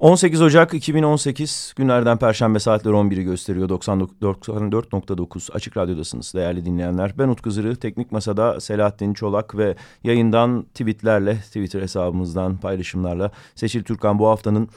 18 Ocak 2018 günlerden Perşembe saatleri 11'i gösteriyor 94.9 Açık Radyo'dasınız değerli dinleyenler. Ben Utku Zırı, Teknik Masa'da Selahattin Çolak ve yayından tweetlerle, Twitter hesabımızdan paylaşımlarla Seçil Türkan bu haftanın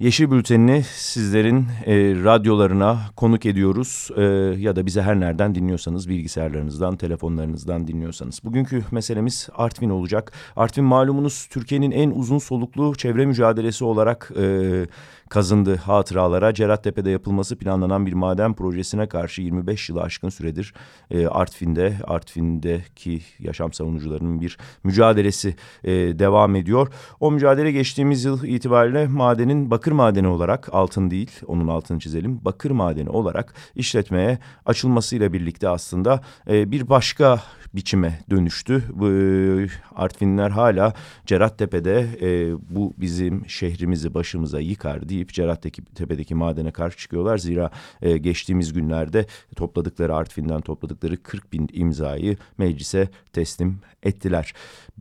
Yeşil Bülteni'ni sizlerin e, radyolarına konuk ediyoruz e, ya da bize her nereden dinliyorsanız bilgisayarlarınızdan, telefonlarınızdan dinliyorsanız. Bugünkü meselemiz Artvin olacak. Artvin malumunuz Türkiye'nin en uzun soluklu çevre mücadelesi olarak e, kazındı hatıralara. Cerattepe'de yapılması planlanan bir maden projesine karşı 25 yılı aşkın süredir e, Artvin'de, Artvin'deki yaşam savunucularının bir mücadelesi e, devam ediyor. O mücadele geçtiğimiz yıl itibariyle madenin bakır madeni olarak altın değil, onun altını çizelim, bakır madeni olarak işletmeye açılmasıyla birlikte aslında e, bir başka biçime dönüştü. Bu, e, Artvinler hala Cerattepe'de e, bu bizim şehrimizi başımıza yıkar deyip Cerattepe'deki madene karşı çıkıyorlar. Zira e, geçtiğimiz günlerde topladıkları Artvin'den topladıkları 40 bin imzayı meclise teslim ettiler.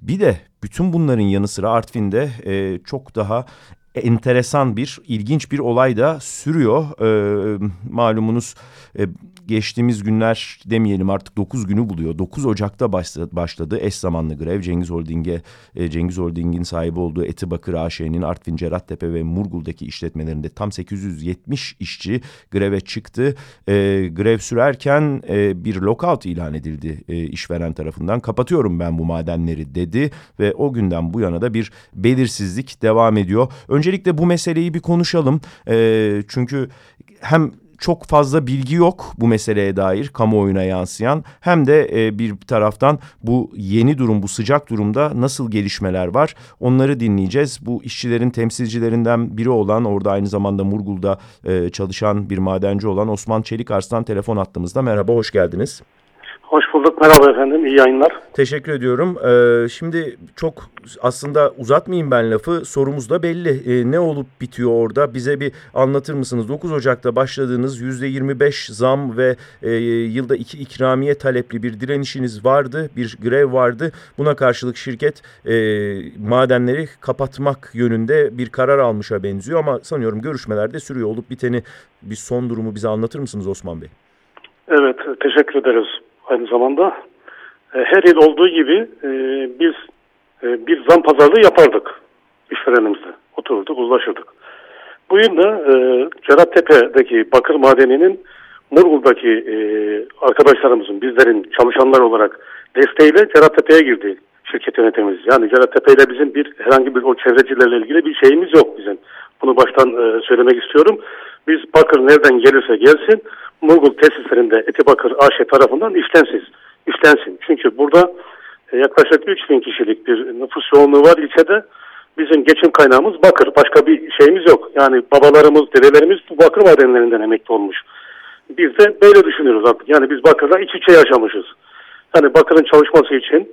Bir de bütün bunların yanı sıra Artvin'de e, çok daha enteresan bir, ilginç bir olay da sürüyor. E, malumunuz e, geçtiğimiz günler demeyelim artık 9 günü buluyor. 9 Ocak'ta başladı eş zamanlı grev. Cengiz Holding'e e, Cengiz Holding'in sahibi olduğu Etibakır AŞ'nin Artvin, Cerattepe ve Murgul'daki işletmelerinde tam 870 işçi greve çıktı. E, grev sürerken e, bir lockout ilan edildi e, işveren tarafından. Kapatıyorum ben bu madenleri dedi ve o günden bu yana da bir belirsizlik devam ediyor. Öncelikle bu meseleyi bir konuşalım. E, çünkü hem çok fazla bilgi yok bu meseleye dair kamuoyuna yansıyan hem de e, bir taraftan bu yeni durum bu sıcak durumda nasıl gelişmeler var onları dinleyeceğiz. Bu işçilerin temsilcilerinden biri olan orada aynı zamanda Murgul'da e, çalışan bir madenci olan Osman Çelik Arslan telefon attığımızda merhaba hoş geldiniz. Hoş bulduk. Merhaba efendim. İyi yayınlar. Teşekkür ediyorum. Ee, şimdi çok aslında uzatmayayım ben lafı. Sorumuz da belli. Ee, ne olup bitiyor orada? Bize bir anlatır mısınız? 9 Ocak'ta başladığınız %25 zam ve e, yılda iki ikramiye talepli bir direnişiniz vardı. Bir grev vardı. Buna karşılık şirket e, madenleri kapatmak yönünde bir karar almışa benziyor. Ama sanıyorum görüşmelerde sürüyor. Olup biteni bir son durumu bize anlatır mısınız Osman Bey? Evet. Teşekkür ederiz aynı zamanda. E, her yıl olduğu gibi e, biz e, bir zam pazarlığı yapardık işverenimizle. Otururduk, uzlaşırdık. Bu yıl da e, Cerattepe'deki bakır madeninin Murgul'daki e, arkadaşlarımızın, bizlerin çalışanlar olarak desteğiyle Cerattepe'ye girdi şirket yönetimimiz. Yani Cerattepe ile bizim bir herhangi bir o çevrecilerle ilgili bir şeyimiz yok bizim. Bunu baştan e, söylemek istiyorum. Biz bakır nereden gelirse gelsin Murgul tesislerinde Etibakır AŞ tarafından işlensiz, işlensin. Çünkü burada e, yaklaşık 3 bin kişilik bir nüfus yoğunluğu var ilçede. Bizim geçim kaynağımız bakır. Başka bir şeyimiz yok. Yani babalarımız, dedelerimiz bu bakır madenlerinden emekli olmuş. Biz de böyle düşünüyoruz artık. Yani biz bakırla iç içe yaşamışız. Yani bakırın çalışması için,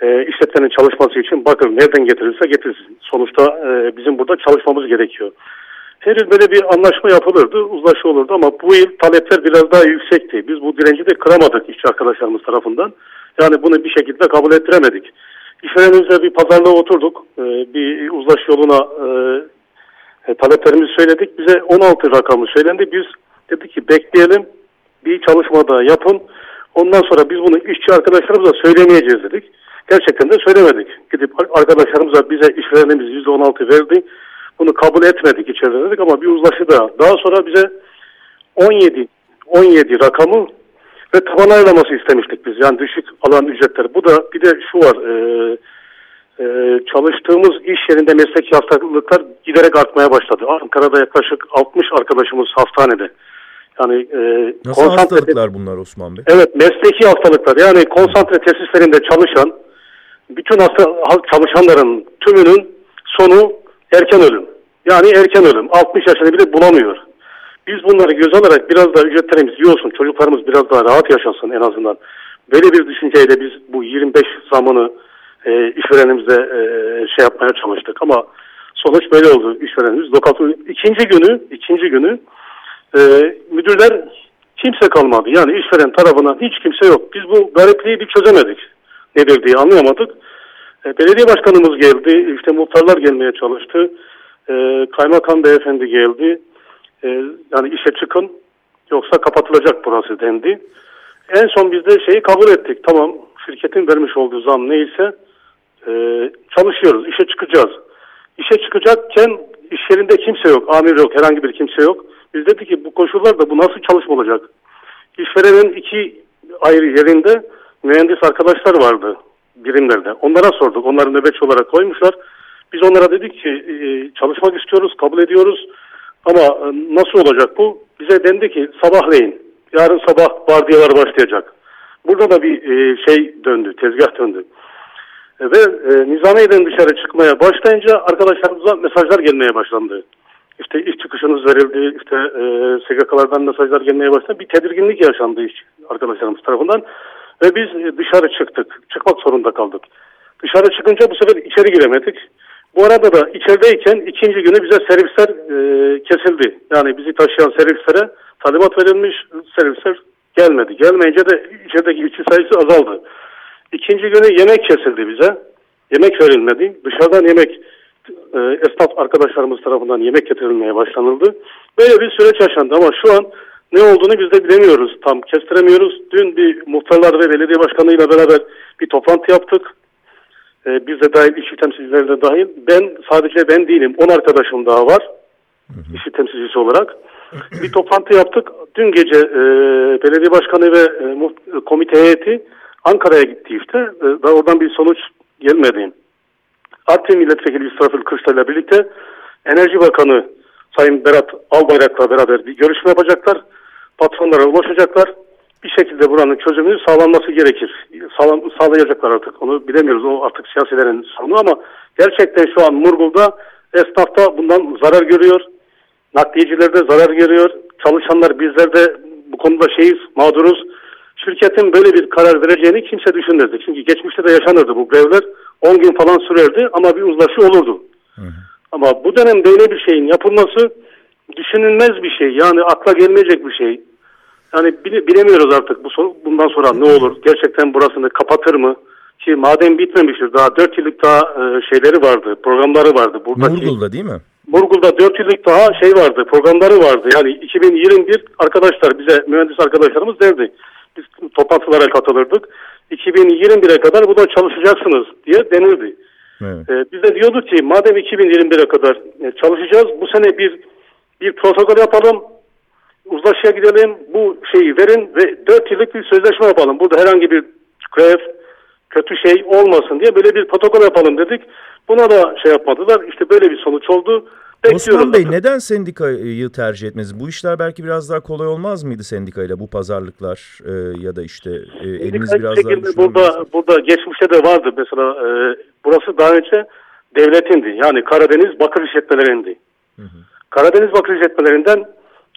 e, işletmenin çalışması için bakır nereden getirirse getirsin. Sonuçta e, bizim burada çalışmamız gerekiyor. Yıl böyle bir anlaşma yapılırdı, uzlaşı olurdu ama bu yıl talepler biraz daha yüksekti. Biz bu direnci de kıramadık işçi arkadaşlarımız tarafından. Yani bunu bir şekilde kabul ettiremedik. İşverenimizle bir pazarlığa oturduk. Ee, bir uzlaşı yoluna e, e, taleplerimizi söyledik. Bize 16 rakamı söylendi. Biz dedik ki bekleyelim, bir çalışma daha yapın. Ondan sonra biz bunu işçi arkadaşlarımıza söylemeyeceğiz dedik. Gerçekten de söylemedik. Gidip arkadaşlarımıza bize işverenimiz %16 verdi. Bunu kabul etmedik içeride dedik ama bir uzlaşı da. Daha sonra bize 17 17 rakamı ve taban ayarlaması istemiştik biz. Yani düşük alan ücretler. Bu da bir de şu var. E, e, çalıştığımız iş yerinde mesleki hastalıklar giderek artmaya başladı. Ankara'da yaklaşık 60 arkadaşımız hastanede. Yani e, Nasıl hastalıklar bunlar Osman Bey? Evet mesleki hastalıklar. Yani konsantre tesislerinde çalışan bütün hasta, çalışanların tümünün sonu erken ölüm. Yani erken ölüm. 60 yaşını bile bulamıyor. Biz bunları göz alarak biraz daha ücretlerimiz iyi olsun. Çocuklarımız biraz daha rahat yaşasın en azından. Böyle bir düşünceyle biz bu 25 zamını e, işverenimizle e, şey yapmaya çalıştık. Ama sonuç böyle oldu işverenimiz. Lokatın ikinci günü, ikinci günü e, müdürler kimse kalmadı. Yani işveren tarafından hiç kimse yok. Biz bu garipliği bir çözemedik. Nedir diye anlayamadık. E, belediye başkanımız geldi. işte muhtarlar gelmeye çalıştı. E, kaymakam beyefendi geldi. E, yani işe çıkın yoksa kapatılacak burası dendi. En son biz de şeyi kabul ettik. Tamam şirketin vermiş olduğu zam neyse e, çalışıyoruz, işe çıkacağız. İşe çıkacakken iş yerinde kimse yok, amir yok, herhangi bir kimse yok. Biz dedik ki bu koşullarda bu nasıl çalışma olacak? İşverenin iki ayrı yerinde mühendis arkadaşlar vardı birimlerde. Onlara sorduk. Onları nöbetçi olarak koymuşlar. Biz onlara dedik ki e, çalışmak istiyoruz, kabul ediyoruz. Ama e, nasıl olacak bu? Bize dendi ki sabahleyin, yarın sabah vardiyalar başlayacak. Burada da bir e, şey döndü, tezgah döndü. Ve Nizamiye'den dışarı çıkmaya başlayınca arkadaşlarımıza mesajlar gelmeye başlandı. İşte iş çıkışınız verildi, işte e, SGK'lardan mesajlar gelmeye başladı. Bir tedirginlik yaşandı iş arkadaşlarımız tarafından. Ve biz dışarı çıktık. Çıkmak zorunda kaldık. Dışarı çıkınca bu sefer içeri giremedik. Bu arada da içerideyken ikinci günü bize servisler e, kesildi. Yani bizi taşıyan servislere talimat verilmiş, servisler gelmedi. Gelmeyince de içerideki işçi sayısı azaldı. İkinci günü yemek kesildi bize. Yemek verilmedi. Dışarıdan yemek e, esnaf arkadaşlarımız tarafından yemek getirilmeye başlanıldı. Böyle bir süreç yaşandı ama şu an ne olduğunu biz de bilemiyoruz. Tam kestiremiyoruz. Dün bir muhtarlar ve belediye başkanıyla beraber bir toplantı yaptık. Ee, biz de dahil, işçi temsilcileri de dahil. Ben sadece ben değilim. 10 arkadaşım daha var. Hı işçi temsilcisi olarak. Bir toplantı yaptık. Dün gece e, belediye başkanı ve e, komite heyeti Ankara'ya gitti işte. E, daha oradan bir sonuç gelmedi. Artvin Milletvekili İsrafil Kırşta ile birlikte Enerji Bakanı Sayın Berat Albayrak'la beraber bir görüşme yapacaklar patronlara ulaşacaklar. Bir şekilde buranın çözümünü sağlanması gerekir. Sağlam, sağlayacaklar artık. Onu bilemiyoruz. O artık siyasilerin sorunu ama gerçekten şu an Murgul'da esnaf da bundan zarar görüyor. Nakliyeciler de zarar görüyor. Çalışanlar bizler de bu konuda şeyiz, mağduruz. Şirketin böyle bir karar vereceğini kimse düşünmezdi. Çünkü geçmişte de yaşanırdı bu grevler. 10 gün falan sürerdi ama bir uzlaşı olurdu. Hı hı. Ama bu dönem böyle bir şeyin yapılması düşünülmez bir şey. Yani akla gelmeyecek bir şey. Yani bilemiyoruz artık bu soru, bundan sonra ne olur? Gerçekten burasını kapatır mı? Ki madem bitmemiştir daha 4 yıllık daha e, şeyleri vardı, programları vardı. Buradaki, Murgul'da değil mi? Murgul'da 4 yıllık daha şey vardı, programları vardı. Yani 2021 arkadaşlar bize mühendis arkadaşlarımız derdi. Biz toplantılara katılırdık. 2021'e kadar burada çalışacaksınız diye denirdi. Evet. Ee, biz de diyorduk ki madem 2021'e kadar e, çalışacağız bu sene bir bir protokol yapalım uzlaşıya gidelim, bu şeyi verin ve dört yıllık bir sözleşme yapalım. Burada herhangi bir grev, kötü şey olmasın diye böyle bir protokol yapalım dedik. Buna da şey yapmadılar. İşte böyle bir sonuç oldu. Bekliyoruz Osman Bey neden sendikayı tercih etmez? Bu işler belki biraz daha kolay olmaz mıydı sendikayla bu pazarlıklar e, ya da işte e, eliniz biraz daha burada burada geçmişte de vardı mesela e, burası daha önce devletindi. Yani Karadeniz Bakır İşletmelerindi. Hı hı. Karadeniz Bakır İşletmelerinden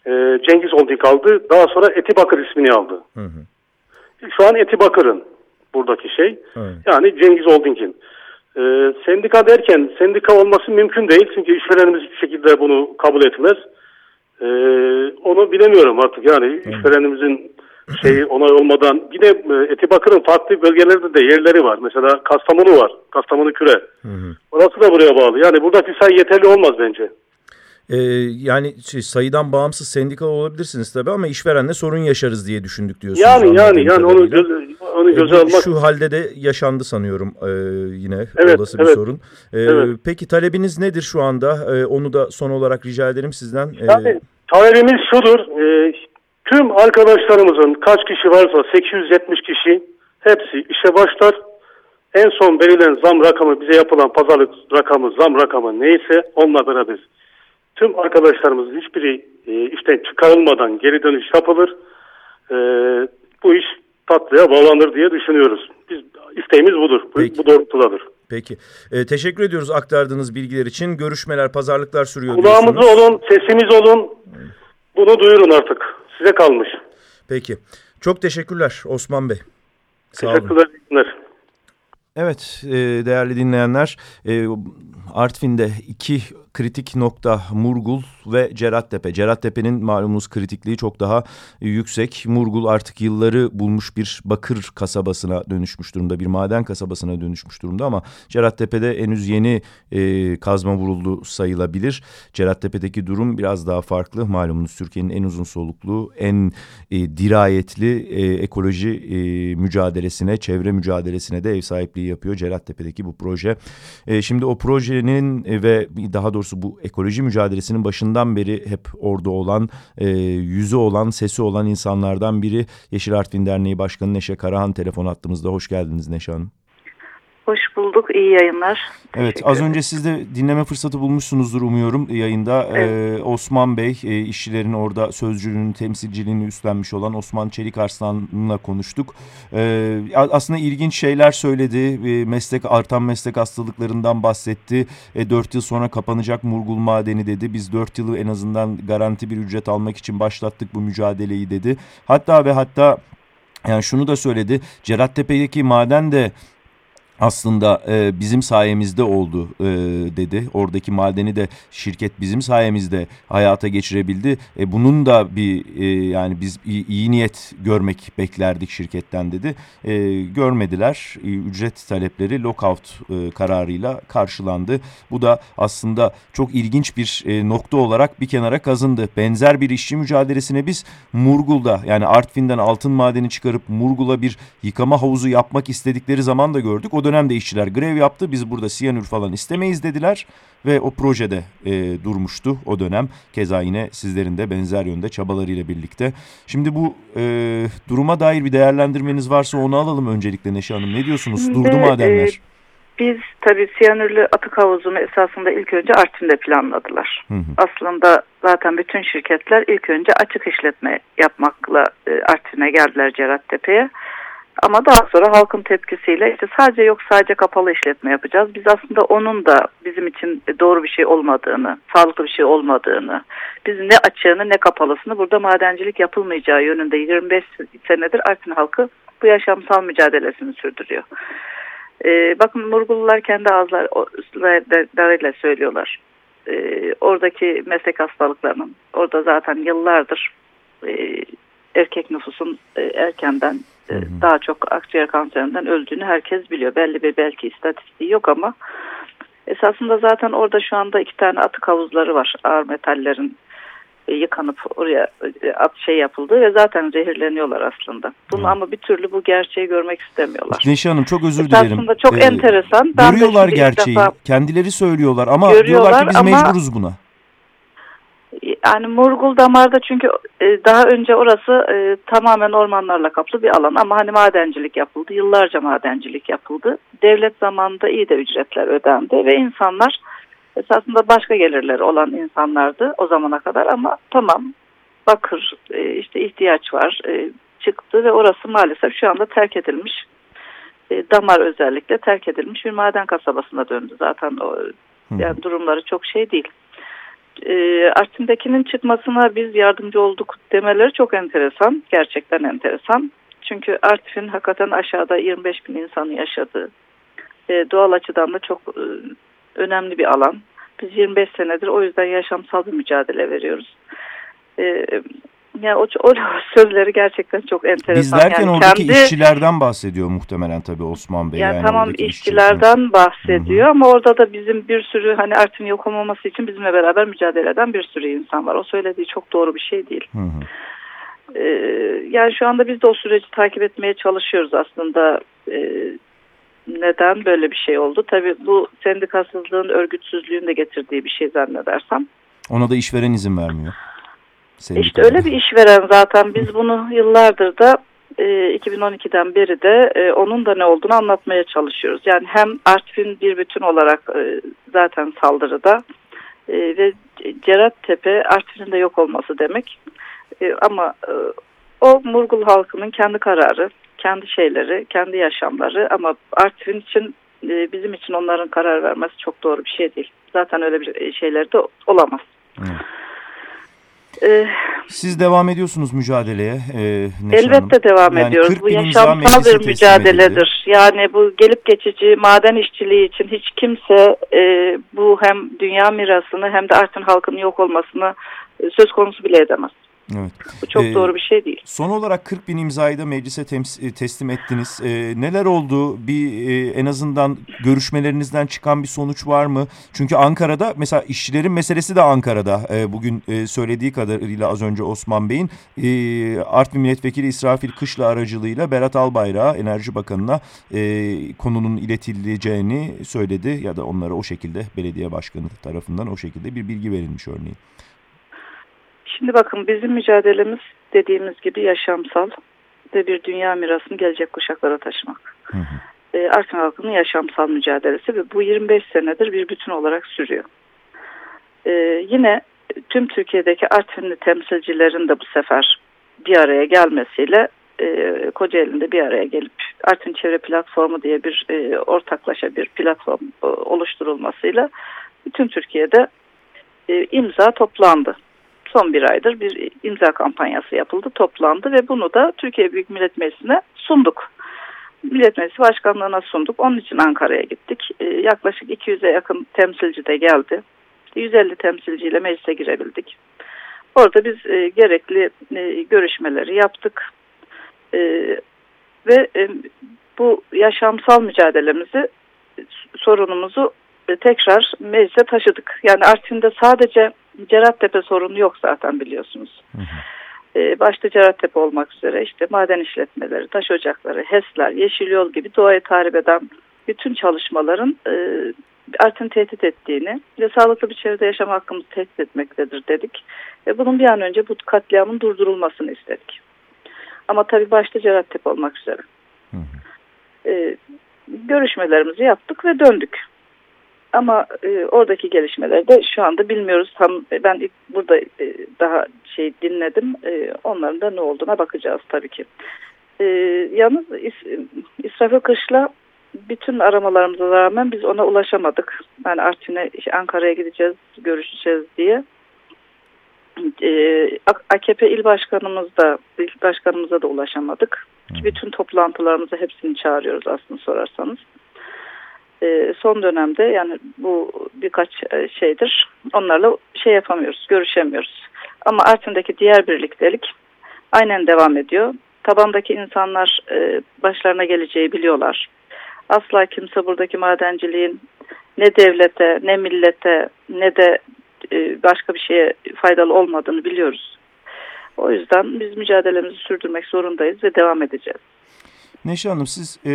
e, Cengiz Holding aldı. Daha sonra Eti Bakır ismini aldı. Hı hı. Şu an Eti Bakır'ın buradaki şey. Hı. Yani Cengiz Holding'in. E, sendika derken sendika olması mümkün değil. Çünkü işverenimiz hiçbir şekilde bunu kabul etmez. E, onu bilemiyorum artık. Yani hı. işverenimizin şeyi onay olmadan yine e, Eti Bakır'ın farklı bölgelerde de yerleri var. Mesela Kastamonu var. Kastamonu Küre. Hı hı. Orası da buraya bağlı. Yani buradaki sayı yeterli olmaz bence. Ee, yani şey, sayıdan bağımsız sendikal olabilirsiniz tabii ama işverenle sorun yaşarız diye düşündük diyorsunuz. Yani yani yani onu göz, onu göze almak. Şu halde de yaşandı sanıyorum e, yine evet, olası bir evet. sorun. E, evet. Peki talebiniz nedir şu anda? E, onu da son olarak rica ederim sizden. E, yani, talebimiz şudur. E, tüm arkadaşlarımızın kaç kişi varsa 870 kişi hepsi işe başlar. En son verilen zam rakamı bize yapılan pazarlık rakamı zam rakamı neyse onunla beraber tüm arkadaşlarımızın hiçbiri e, işten çıkarılmadan geri dönüş yapılır. E, bu iş tatlıya bağlanır diye düşünüyoruz. Biz isteğimiz budur. Peki. Bu, bu doğrultudadır. Peki. E, teşekkür ediyoruz aktardığınız bilgiler için. Görüşmeler, pazarlıklar sürüyor Kulağımız diyorsunuz. olun, sesimiz olun. Bunu duyurun artık. Size kalmış. Peki. Çok teşekkürler Osman Bey. Sağ teşekkürler. Olun. Evet e, değerli dinleyenler e, Artvin'de iki kritik nokta Murgul ve Cerattepe. Cerattepe'nin malumunuz kritikliği çok daha yüksek. Murgul artık yılları bulmuş bir bakır kasabasına dönüşmüş durumda. Bir maden kasabasına dönüşmüş durumda ama Cerattepe'de henüz yeni e, kazma vuruldu sayılabilir. Cerattepe'deki durum biraz daha farklı. Malumunuz Türkiye'nin en uzun soluklu, en e, dirayetli e, ekoloji e, mücadelesine, çevre mücadelesine de ev sahipliği yapıyor Cerattepe'deki bu proje. E, şimdi o projenin e, ve daha doğrusu bu ekoloji mücadelesinin başından beri hep orada olan, e, yüzü olan, sesi olan insanlardan biri Yeşil Artvin Derneği Başkanı Neşe Karahan telefon attığımızda. Hoş geldiniz Neşe Hanım. Hoş bulduk. İyi yayınlar. Evet az önce siz de dinleme fırsatı bulmuşsunuzdur umuyorum yayında. Evet. Ee, Osman Bey e, işçilerin orada sözcülüğünün temsilciliğini üstlenmiş olan Osman Çelik Arslan'la konuştuk. Ee, aslında ilginç şeyler söyledi. E, meslek artan meslek hastalıklarından bahsetti. E, 4 yıl sonra kapanacak Murgul Madeni dedi. Biz 4 yılı en azından garanti bir ücret almak için başlattık bu mücadeleyi dedi. Hatta ve hatta yani şunu da söyledi. Cerattepe'deki maden de aslında e, bizim sayemizde oldu e, dedi. Oradaki madeni de şirket bizim sayemizde hayata geçirebildi. E, bunun da bir e, yani biz iyi, iyi niyet görmek beklerdik şirketten dedi. E, görmediler. E, ücret talepleri lockout e, kararıyla karşılandı. Bu da aslında çok ilginç bir e, nokta olarak bir kenara kazındı. Benzer bir işçi mücadelesine biz Murgul'da yani Artvin'den altın madeni çıkarıp Murgul'a bir yıkama havuzu yapmak istedikleri zaman da gördük. O dönemde işçiler grev yaptı. Biz burada siyanür falan istemeyiz dediler ve o projede e, durmuştu o dönem. Keza yine sizlerin de benzer yönde çabalarıyla birlikte. Şimdi bu e, duruma dair bir değerlendirmeniz varsa onu alalım öncelikle Neşe Hanım. Ne diyorsunuz? Durdu madenler. E, biz tabii siyanürlü atık havuzunu esasında ilk önce Artvin'de planladılar. Hı hı. Aslında zaten bütün şirketler ilk önce açık işletme yapmakla e, Artvin'e geldiler Cerattepe'ye. Ama daha sonra halkın tepkisiyle işte sadece yok sadece kapalı işletme yapacağız. Biz aslında onun da bizim için doğru bir şey olmadığını, sağlıklı bir şey olmadığını, biz ne açığını ne kapalısını burada madencilik yapılmayacağı yönünde 25 senedir Artvin halkı bu yaşamsal mücadelesini sürdürüyor. Ee, bakın Murgulular kendi ağızlarıyla söylüyorlar. Ee, oradaki meslek hastalıklarının, orada zaten yıllardır e, erkek nüfusun e, erkenden e, daha çok akciğer kanserinden öldüğünü herkes biliyor. Belli bir belki istatistiği yok ama esasında zaten orada şu anda iki tane atık havuzları var. Ağır metallerin e, yıkanıp oraya e, at şey yapıldı ve zaten zehirleniyorlar aslında. Bunu ama bir türlü bu gerçeği görmek istemiyorlar. Neşe Hanım çok özür dilerim. Aslında çok ee, enteresan. Ben görüyorlar gerçeği. Kendileri söylüyorlar ama diyorlar ki biz ama, mecburuz buna yani Murgul damarda çünkü e, daha önce orası e, tamamen ormanlarla kaplı bir alan ama hani madencilik yapıldı. Yıllarca madencilik yapıldı. Devlet zamanında iyi de ücretler ödendi ve insanlar esasında başka gelirleri olan insanlardı o zamana kadar ama tamam bakır e, işte ihtiyaç var e, çıktı ve orası maalesef şu anda terk edilmiş. E, damar özellikle terk edilmiş bir maden kasabasına döndü zaten o yani durumları çok şey değil e, Artvin'dekinin çıkmasına biz yardımcı olduk demeleri çok enteresan. Gerçekten enteresan. Çünkü Artvin hakikaten aşağıda 25 bin insanı yaşadığı, e, doğal açıdan da çok e, önemli bir alan. Biz 25 senedir o yüzden yaşamsal bir mücadele veriyoruz. E, yani o, o sözleri gerçekten çok enteresan. Biz derken yani oradaki kendi, işçilerden bahsediyor muhtemelen tabii Osman Bey. Yani, yani tamam işçilerden işçiler. bahsediyor Hı -hı. ama orada da bizim bir sürü hani Artvin yok olmaması için bizimle beraber mücadele eden bir sürü insan var. O söylediği çok doğru bir şey değil. Hı -hı. Ee, yani şu anda biz de o süreci takip etmeye çalışıyoruz aslında. Ee, neden böyle bir şey oldu? Tabii bu sendikasızlığın, örgütsüzlüğün de getirdiği bir şey zannedersem. Ona da işveren izin vermiyor. Sendikada. İşte öyle bir işveren zaten biz bunu yıllardır da e, 2012'den beri de e, onun da ne olduğunu anlatmaya çalışıyoruz. Yani hem Artvin bir bütün olarak e, zaten saldırıda e, ve Cerattepe Artvin'in de yok olması demek. E, ama e, o Murgul halkının kendi kararı, kendi şeyleri, kendi yaşamları ama Artvin için e, bizim için onların karar vermesi çok doğru bir şey değil. Zaten öyle bir şeyler de olamaz. Evet. Ee, Siz devam ediyorsunuz mücadeleye. E, Elbette Hanım. devam yani ediyoruz. Bu yaşamsal bir mücadeledir. Yani bu gelip geçici maden işçiliği için hiç kimse e, bu hem dünya mirasını hem de Artvin halkının yok olmasını e, söz konusu bile edemez. Evet. Bu çok ee, doğru bir şey değil. Son olarak 40 bin imzayı da meclise e, teslim ettiniz. Ee, neler oldu? Bir e, en azından görüşmelerinizden çıkan bir sonuç var mı? Çünkü Ankara'da mesela işçilerin meselesi de Ankara'da. Ee, bugün e, söylediği kadarıyla az önce Osman Bey'in e, Artvin Milletvekili İsrafil Kışla aracılığıyla Berat Albayrak'a Enerji Bakanı'na e, konunun iletileceğini söyledi ya da onlara o şekilde belediye başkanı tarafından o şekilde bir bilgi verilmiş örneğin. Şimdi bakın bizim mücadelemiz dediğimiz gibi yaşamsal ve bir dünya mirasını gelecek kuşaklara taşımak. Hı hı. E, Artvin halkının yaşamsal mücadelesi ve bu 25 senedir bir bütün olarak sürüyor. E, yine tüm Türkiye'deki Artvinli temsilcilerin de bu sefer bir araya gelmesiyle e, Kocaeli'nde bir araya gelip Artvin Çevre Platformu diye bir e, ortaklaşa bir platform e, oluşturulmasıyla bütün Türkiye'de e, imza toplandı son bir aydır bir imza kampanyası yapıldı, toplandı ve bunu da Türkiye Büyük Millet Meclisi'ne sunduk. Millet Meclisi Başkanlığı'na sunduk. Onun için Ankara'ya gittik. Ee, yaklaşık 200'e yakın temsilci de geldi. 150 temsilciyle meclise girebildik. Orada biz e, gerekli e, görüşmeleri yaptık. E, ve e, bu yaşamsal mücadelemizi, sorunumuzu tekrar meclise taşıdık. Yani Artvin'de sadece Cerattepe sorunu yok zaten biliyorsunuz. Hı hı. Ee, başta Cerattepe olmak üzere işte maden işletmeleri, taş ocakları, HES'ler, Yeşil Yol gibi doğaya tahrip eden bütün çalışmaların e, Artvin tehdit ettiğini ve sağlıklı bir çevrede yaşam hakkımızı tehdit etmektedir dedik. Ve bunun bir an önce bu katliamın durdurulmasını istedik. Ama tabii başta Cerattepe olmak üzere. Hı hı. E, görüşmelerimizi yaptık ve döndük. Ama e, oradaki gelişmeleri de şu anda bilmiyoruz. Tam ben ilk burada e, daha şey dinledim. E, onların da ne olduğuna bakacağız tabii ki. E, yalnız İs, İsrafil Kış'la bütün aramalarımıza rağmen biz ona ulaşamadık. Yani Artvin'e Ankara'ya gideceğiz, görüşeceğiz diye. E, AKP il başkanımız da il başkanımıza da ulaşamadık. Bütün toplantılarımıza hepsini çağırıyoruz aslında sorarsanız. E, son dönemde yani bu birkaç e, şeydir onlarla şey yapamıyoruz, görüşemiyoruz. Ama Artvin'deki diğer birliktelik aynen devam ediyor. Tabandaki insanlar e, başlarına geleceği biliyorlar. Asla kimse buradaki madenciliğin ne devlete, ne millete, ne de başka bir şeye faydalı olmadığını biliyoruz. O yüzden biz mücadelemizi sürdürmek zorundayız ve devam edeceğiz. Neşe Hanım siz e,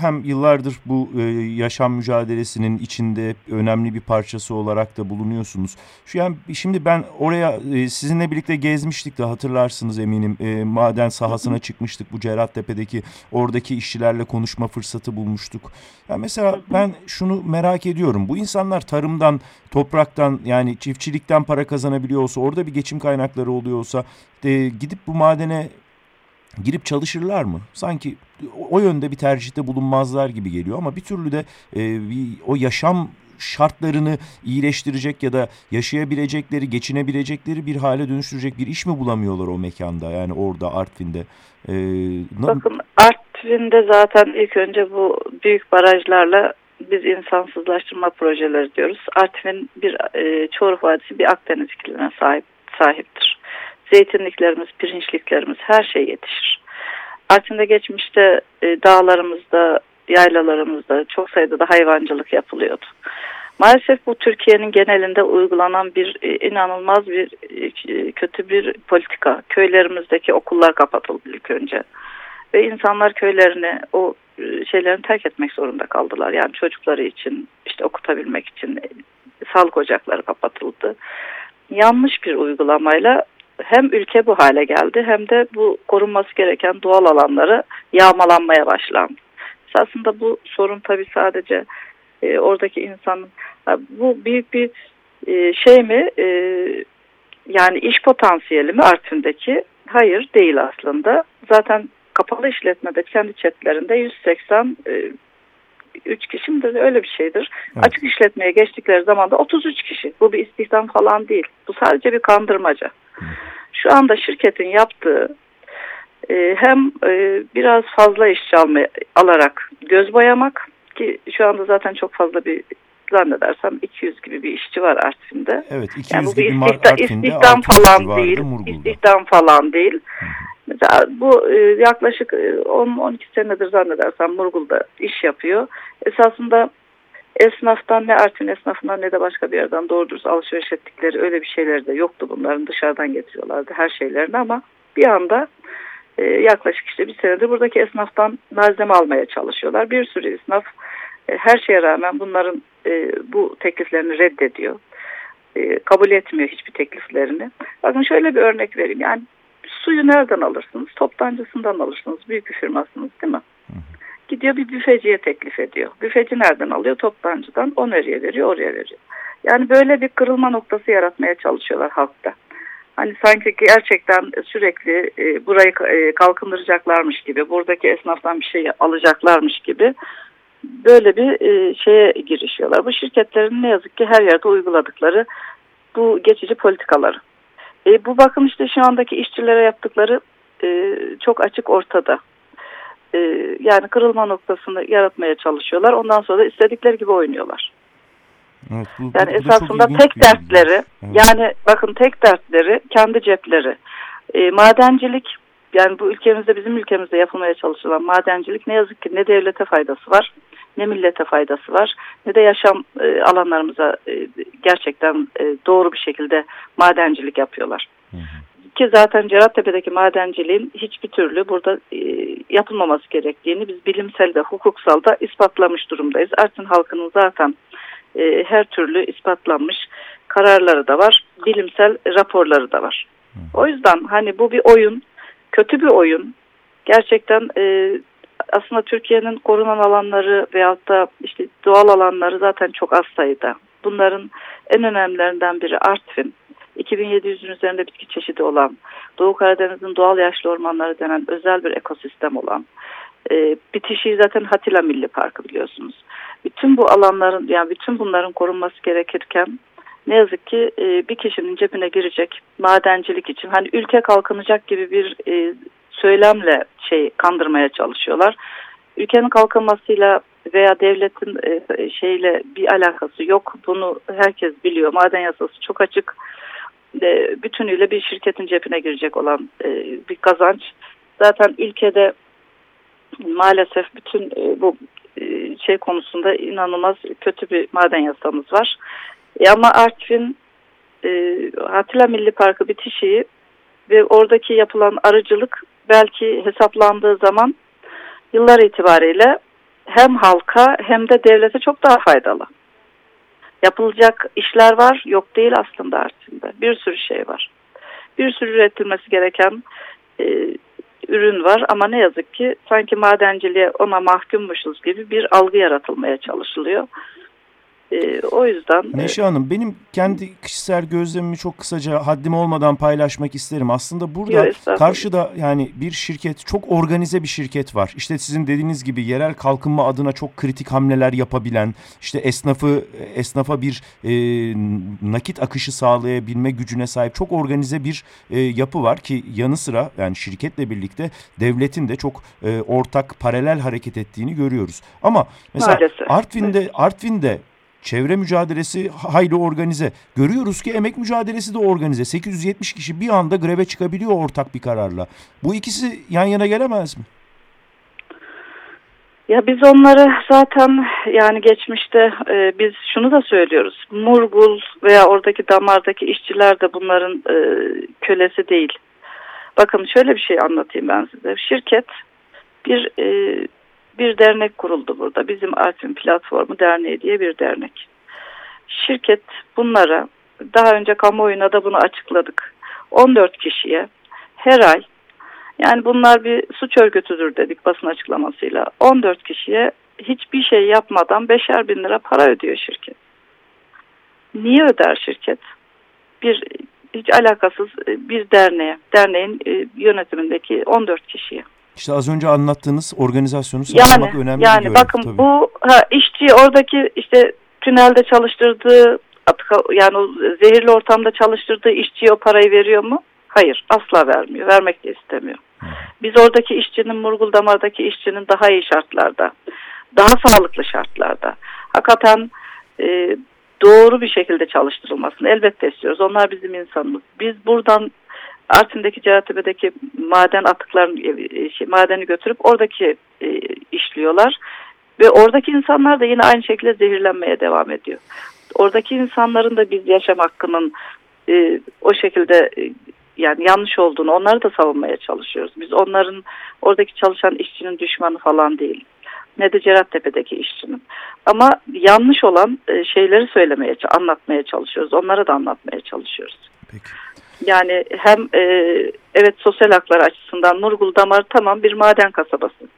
hem yıllardır bu e, yaşam mücadelesinin içinde önemli bir parçası olarak da bulunuyorsunuz. Şu yani şimdi ben oraya e, sizinle birlikte gezmiştik de hatırlarsınız eminim. E, maden sahasına çıkmıştık bu Cerattepe'deki oradaki işçilerle konuşma fırsatı bulmuştuk. Yani mesela ben şunu merak ediyorum. Bu insanlar tarımdan, topraktan yani çiftçilikten para kazanabiliyor olsa orada bir geçim kaynakları oluyorsa e, gidip bu madene girip çalışırlar mı? Sanki o yönde bir tercihte bulunmazlar gibi geliyor ama bir türlü de e, bir, o yaşam şartlarını iyileştirecek ya da yaşayabilecekleri, geçinebilecekleri bir hale dönüştürecek bir iş mi bulamıyorlar o mekanda yani orada Artvin'de? Ee, Bakın Artvin'de zaten ilk önce bu büyük barajlarla biz insansızlaştırma projeleri diyoruz. Artvin bir e, Çoruh Vadisi bir Akdeniz iklimine sahip sahiptir. Zeytinliklerimiz, pirinçliklerimiz her şey yetişir. Artvin'de geçmişte e, dağlarımızda, yaylalarımızda çok sayıda da hayvancılık yapılıyordu. Maalesef bu Türkiye'nin genelinde uygulanan bir e, inanılmaz bir e, kötü bir politika. Köylerimizdeki okullar kapatıldı ilk önce. Ve insanlar köylerini o e, şeylerini terk etmek zorunda kaldılar. Yani çocukları için işte okutabilmek için e, sağlık ocakları kapatıldı. Yanlış bir uygulamayla hem ülke bu hale geldi hem de bu korunması gereken doğal alanları yağmalanmaya başlandı. Aslında bu sorun tabii sadece e, oradaki insanın bu büyük bir e, şey mi e, yani iş potansiyeli mi Artvin'deki? Hayır değil aslında. Zaten kapalı işletmede kendi chatlerinde 180 e, 3 kişi midir öyle bir şeydir. Evet. Açık işletmeye geçtikleri zaman da 33 kişi. Bu bir istihdam falan değil. Bu sadece bir kandırmaca. Şu anda şirketin yaptığı e, hem e, biraz fazla işçi alma, alarak göz boyamak ki şu anda zaten çok fazla bir zannedersem 200 gibi bir işçi var Artvin'de. Evet 200 yani bu gibi istihda, Artvin'de istihdam falan değil. Murgul'da. İstihdam falan değil. Mesela bu e, yaklaşık 10-12 e, senedir zannedersem Murgul'da iş yapıyor. Esasında esnaftan ne Artvin esnafından ne de başka bir yerden doğru dürüst alışveriş ettikleri öyle bir şeyler de yoktu bunların dışarıdan getiriyorlardı her şeylerini ama bir anda e, yaklaşık işte bir senedir buradaki esnaftan malzeme almaya çalışıyorlar. Bir sürü esnaf e, her şeye rağmen bunların e, bu tekliflerini reddediyor. E, kabul etmiyor hiçbir tekliflerini. Bakın şöyle bir örnek vereyim. Yani suyu nereden alırsınız? Toptancısından alırsınız. Büyük bir firmasınız değil mi? Gidiyor bir büfeciye teklif ediyor. Büfeci nereden alıyor? Toptancıdan. O nereye veriyor? Oraya veriyor. Yani böyle bir kırılma noktası yaratmaya çalışıyorlar halkta. Hani sanki gerçekten sürekli e, burayı e, kalkındıracaklarmış gibi, buradaki esnaftan bir şey alacaklarmış gibi böyle bir e, şeye girişiyorlar. Bu şirketlerin ne yazık ki her yerde uyguladıkları bu geçici politikaları. E, bu bakın işte şu andaki işçilere yaptıkları e, çok açık ortada. E, yani kırılma noktasını yaratmaya çalışıyorlar. Ondan sonra da istedikleri gibi oynuyorlar. Evet, bu, yani bu esasında tek dertleri evet. yani bakın tek dertleri kendi cepleri. E, madencilik yani bu ülkemizde bizim ülkemizde yapılmaya çalışılan madencilik ne yazık ki ne devlete faydası var ne millete faydası var ne de yaşam e, alanlarımıza e, gerçekten e, doğru bir şekilde madencilik yapıyorlar. Hı hı. Ki zaten Cerattepe'deki madenciliğin hiçbir türlü burada e, yapılmaması gerektiğini biz bilimsel de hukuksal da ispatlamış durumdayız. Artvin halkının zaten e, her türlü ispatlanmış kararları da var, bilimsel raporları da var. O yüzden hani bu bir oyun, kötü bir oyun. Gerçekten e, aslında Türkiye'nin korunan alanları veyahut da işte doğal alanları zaten çok az sayıda. Bunların en önemlilerinden biri Artvin. 2700'ün üzerinde bitki çeşidi olan, Doğu Karadeniz'in doğal yaşlı ormanları denen özel bir ekosistem olan, e, bitişi zaten Hatila Milli Parkı biliyorsunuz. Bütün bu alanların yani bütün bunların korunması gerekirken ne yazık ki e, bir kişinin cebine girecek madencilik için hani ülke kalkınacak gibi bir e, söylemle şey kandırmaya çalışıyorlar. Ülkenin kalkınmasıyla veya devletin e, şeyle bir alakası yok. Bunu herkes biliyor. Maden yasası çok açık. E, bütünüyle bir şirketin cebine girecek olan e, bir kazanç. Zaten ülkede maalesef bütün e, bu e, şey konusunda inanılmaz kötü bir maden yasamız var. E, ama Artvin e, Hatila Milli Parkı bitişiği ve oradaki yapılan arıcılık belki hesaplandığı zaman yıllar itibariyle hem halka hem de devlete çok daha faydalı. Yapılacak işler var, yok değil aslında Artvin'de. Bir sürü şey var. Bir sürü üretilmesi gereken e, ürün var ama ne yazık ki sanki madenciliğe ona mahkummuşuz gibi bir algı yaratılmaya çalışılıyor. E, o yüzden... Neşe Hanım benim kendi kişisel gözlemimi çok kısaca haddim olmadan paylaşmak isterim. Aslında burada Yok, karşıda yani bir şirket çok organize bir şirket var. İşte sizin dediğiniz gibi yerel kalkınma adına çok kritik hamleler yapabilen işte esnafı esnafa bir e, nakit akışı sağlayabilme gücüne sahip çok organize bir e, yapı var ki yanı sıra yani şirketle birlikte devletin de çok e, ortak paralel hareket ettiğini görüyoruz. Ama mesela Maalesef. Artvin'de Artvin'de Çevre mücadelesi hayli organize. Görüyoruz ki emek mücadelesi de organize. 870 kişi bir anda greve çıkabiliyor ortak bir kararla. Bu ikisi yan yana gelemez mi? Ya biz onları zaten yani geçmişte e, biz şunu da söylüyoruz. Murgul veya oradaki damardaki işçiler de bunların e, kölesi değil. Bakın şöyle bir şey anlatayım ben size. Şirket bir e, bir dernek kuruldu burada. Bizim Artvin Platformu Derneği diye bir dernek. Şirket bunlara daha önce kamuoyuna da bunu açıkladık. 14 kişiye her ay yani bunlar bir suç örgütüdür dedik basın açıklamasıyla. 14 kişiye hiçbir şey yapmadan beşer bin lira para ödüyor şirket. Niye öder şirket? Bir hiç alakasız bir derneğe, derneğin e, yönetimindeki 14 kişiye. İşte az önce anlattığınız organizasyonu sağlamak yani, önemli yani bakın tabii. bu ha, işçi oradaki işte tünelde çalıştırdığı yani o zehirli ortamda çalıştırdığı işçiye o parayı veriyor mu? Hayır asla vermiyor. Vermek de istemiyor. Biz oradaki işçinin, Murgul Damar'daki işçinin daha iyi şartlarda, daha sağlıklı şartlarda, hakikaten e, doğru bir şekilde çalıştırılmasını elbette istiyoruz. Onlar bizim insanımız. Biz buradan Artvin'deki Cerattepe'deki maden atıklarını, e, şey, madeni götürüp oradaki e, işliyorlar. Ve oradaki insanlar da yine aynı şekilde zehirlenmeye devam ediyor. Oradaki insanların da biz yaşam hakkının e, o şekilde e, yani yanlış olduğunu onları da savunmaya çalışıyoruz. Biz onların oradaki çalışan işçinin düşmanı falan değil. Ne de Cerattepe'deki işçinin. Ama yanlış olan e, şeyleri söylemeye, anlatmaya çalışıyoruz. Onlara da anlatmaya çalışıyoruz. Peki. Yani hem e, evet sosyal haklar açısından Nurgul Damar tamam bir maden kasabası.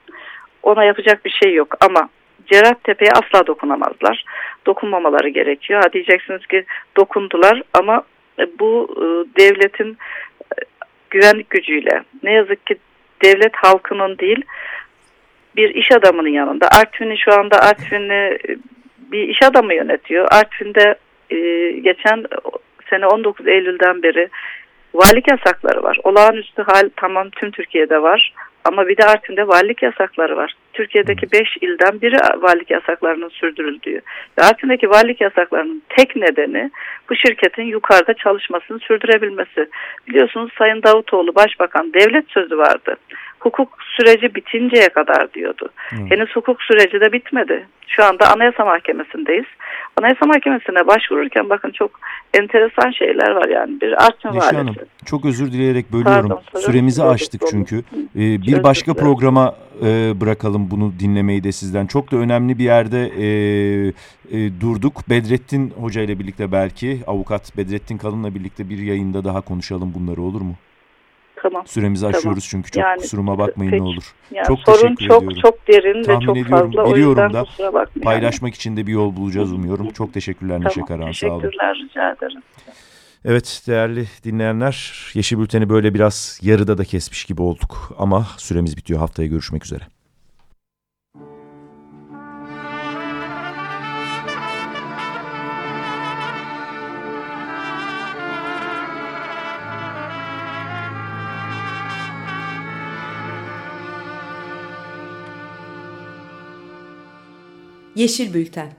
Ona yapacak bir şey yok ama Cerattepe'ye asla dokunamazlar. Dokunmamaları gerekiyor. Ha diyeceksiniz ki dokundular ama e, bu e, devletin e, güvenlik gücüyle ne yazık ki devlet halkının değil bir iş adamının yanında. Artvin'i şu anda Artvin'i bir iş adamı yönetiyor. Artvin'de geçen sene 19 Eylül'den beri valilik yasakları var. Olağanüstü hal tamam tüm Türkiye'de var ama bir de Artvin'de valilik yasakları var. Türkiye'deki 5 ilden biri valilik yasaklarının sürdürüldüğü. Ve Artvin'deki valilik yasaklarının tek nedeni bu şirketin yukarıda çalışmasını sürdürebilmesi. Biliyorsunuz Sayın Davutoğlu Başbakan devlet sözü vardı hukuk süreci bitinceye kadar diyordu. Hmm. Henüz hukuk süreci de bitmedi. Şu anda Anayasa Mahkemesi'ndeyiz. Anayasa Mahkemesi'ne başvururken bakın çok enteresan şeyler var yani. Bir Artvin Neşe Hanım, çok özür dileyerek bölüyorum. Pardon, Süremizi aştık çünkü. Ee, bir başka programa e, bırakalım bunu dinlemeyi de sizden. Çok da önemli bir yerde e, e, durduk. Bedrettin Hoca ile birlikte belki avukat Bedrettin Kalın'la birlikte bir yayında daha konuşalım bunları olur mu? Tamam. Süremizi tamam. aşıyoruz çünkü çok yani, kusuruma bakmayın peki. ne olur. Yani çok sorun teşekkür çok, ediyorum. çok derin Tahmin ve çok ediyorum, fazla. Biliyorum da paylaşmak yani. için de bir yol bulacağız umuyorum. Çok teşekkürler tamam, Neşe Karan sağ olun. Teşekkürler rica ederim. Evet değerli dinleyenler Yeşil Bülten'i böyle biraz yarıda da kesmiş gibi olduk ama süremiz bitiyor haftaya görüşmek üzere. Yeşil Bülten